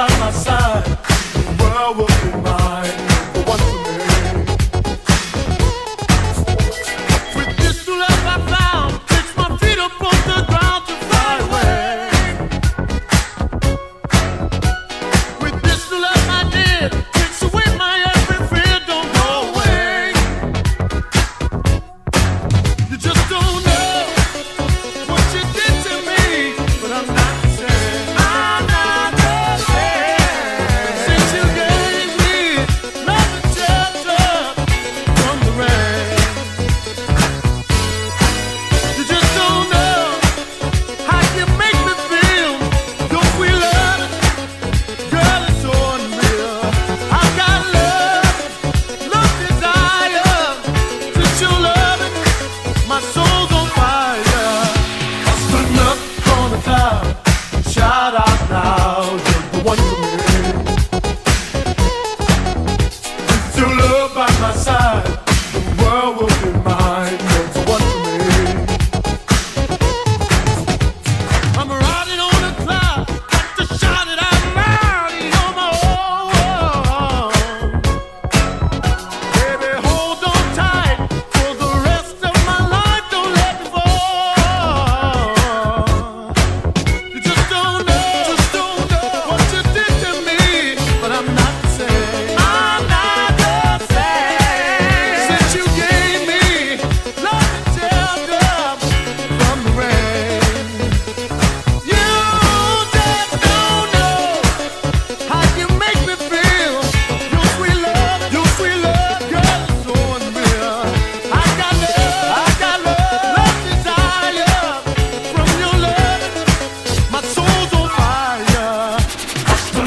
by my side, the world will be mine. to my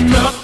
enough.